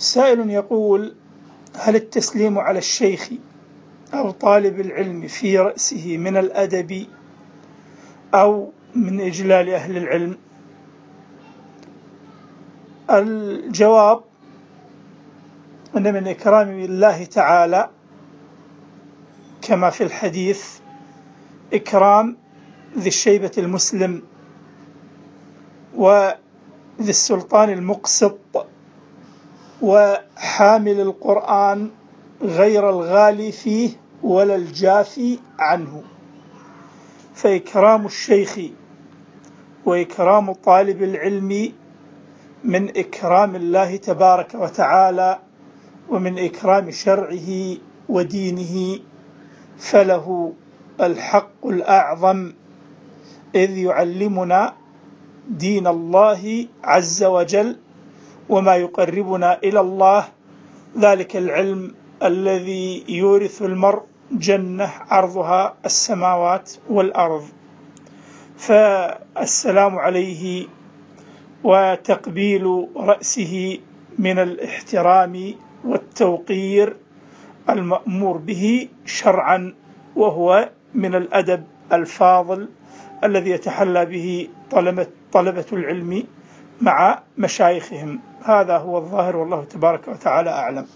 سائل يقول هل التسليم على الشيخ أو طالب العلم في رأسه من الأدب أو من إجلال أهل العلم؟ الجواب أن من إكرام الله تعالى كما في الحديث إكرام ذي الشيبة المسلم وذي السلطان المقسط. وحامل القرآن غير الغالي فيه ولا الجافي عنه. فإكرام الشيخ وإكرام طالب العلم من إكرام الله تبارك وتعالى ومن إكرام شرعه ودينه فله الحق الأعظم إذ يعلمنا دين الله عز وجل وما يقربنا إلى الله. ذلك العلم الذي يورث المرء جنة عرضها السماوات والأرض. فالسلام عليه وتقبيل رأسه من الاحترام والتوقير المأمور به شرعا وهو من الأدب الفاضل الذي يتحلى به طلبة, طلبة العلم مع مشايخهم. هذا هو الظاهر والله تبارك وتعالى أعلم.